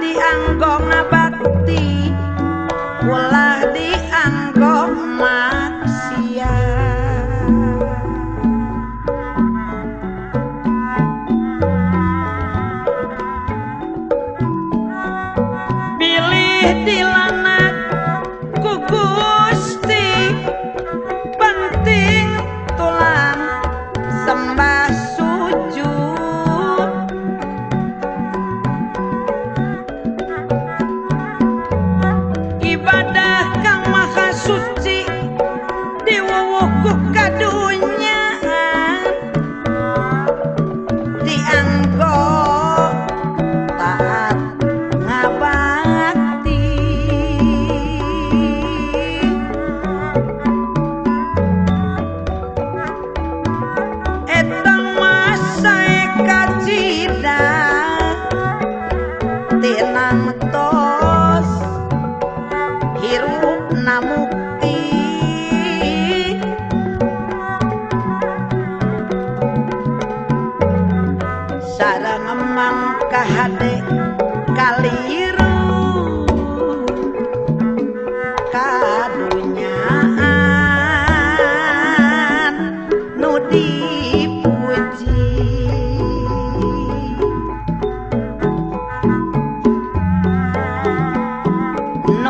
dianggong bakti ulah dianggong manusia. pilih di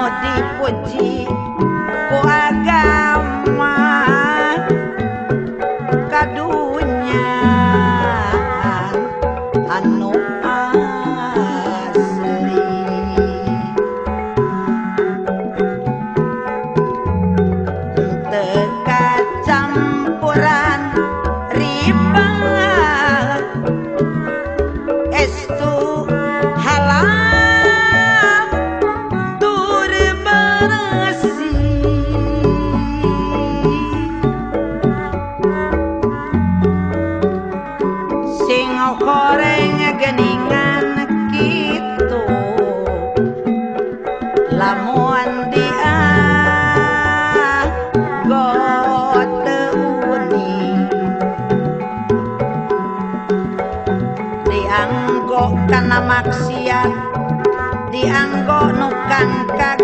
我的我的我爱 dianggo nukang kakak